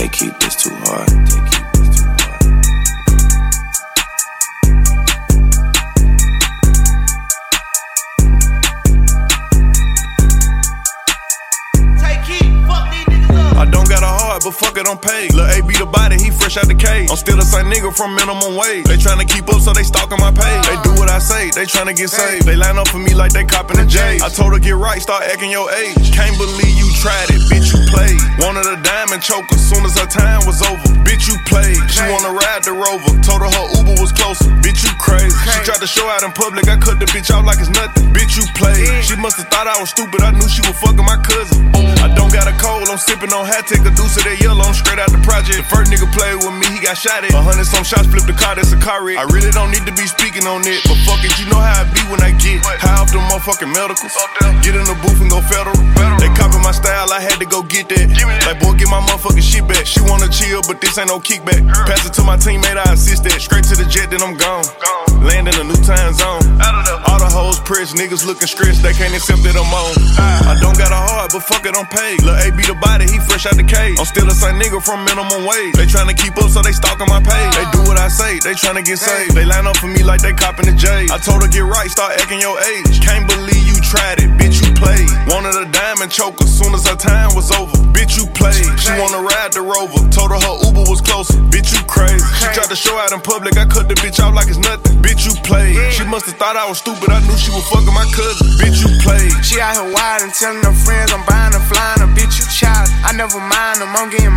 Take keep this too hard. Got a heart, but fuck it, I'm paid. Lil' A be the body, he fresh out the cage. I'm still the same nigga from minimum wage. They tryna keep up, so they stalking my page. They do what I say, they tryna get saved. They line up for me like they copping the J. I told her get right, start acting your age. Can't believe you tried it, bitch, you played. Wanted a diamond choker, soon as her time was over. Bitch, you played. She wanna ride the rover, told her her Uber was closer. Bitch, you crazy. Tried to show out in public, I cut the bitch off like it's nothing. Bitch, you played. She must've thought I was stupid, I knew she was fucking my cousin. I don't got a cold, I'm sipping on hat, take a deuce of that yellow, I'm straight out the project. The first nigga played with me, he got shot at. A hundred some shots, flipped the car, that's a car wreck. I really don't need to be speaking on it, but fuck it, you know how I be when I get high off the motherfucking medicals. Get in the booth and go federal. They copy my style, I had to go get that. Like, boy, get my motherfucking shit back. She wanna chill, but this ain't no kickback. Pass it to my teammate, I assist that. Straight to the jet, then I'm gone. Land in a new time zone. All the hoes pressed, niggas looking stressed, they can't accept that I'm on. I don't got a heart, but fuck it, I'm paid. Lil' A be the body, he fresh out the cage. I'm still the same nigga from minimum wage. They tryna keep up, so they stalking my page. They do what say, they tryna get saved. They line up for me like they copping the J. I told her get right, start acting your age. Can't believe you tried it, bitch, you played. Wanted a diamond choker, soon as her time was over. Bitch, you played. She wanna ride the rover, told her her Uber was closer. Bitch, you crazy. She tried to show out in public, I cut the bitch off like it's nothing. Bitch, you played. She must've thought I was stupid, I knew she was fucking my cousin. Bitch, you played. She out here wide and telling her friends I'm buying her, flying her, bitch, you child. I never mind them, I'm getting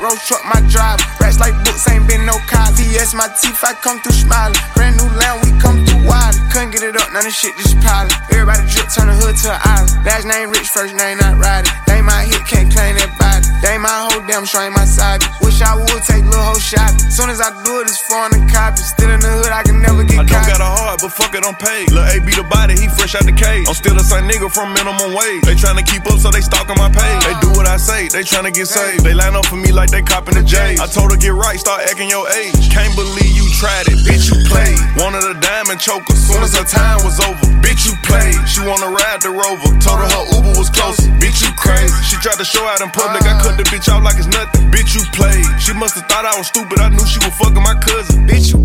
My truck, my drive. Rats like books, ain't been no cops. VS my teeth, I come through smiling. Brand new land, we come through wild. Couldn't get it up, none of shit just piling. Everybody drip, turn the hood to an island. Last name rich, first name not riding. They my hit, can't claim that body. They my whole damn sure ain't my side. Wish I would take little whole shot. Soon as I do it, it's foreign and copy. Still in the hood, I can never get I don't caught. got a heart, but fuck it, I'm paid. Lil' A be the body, he fresh out the cage. I'm still the same nigga from minimum wage. They tryna keep up, so they stalking my page. They do I say, they tryna get saved. They line up for me like they copping the J. I told her get right, start acting your age. Can't believe you tried it, bitch, you played. Wanted a diamond choker, soon as her time was over. Bitch, you played. She wanna ride the rover, told her her Uber was closer. Bitch, you crazy. She tried to show out in public, I cut the bitch off like it's nothing. Bitch, you played. She must've thought I was stupid, I knew she was fucking my cousin. Bitch, you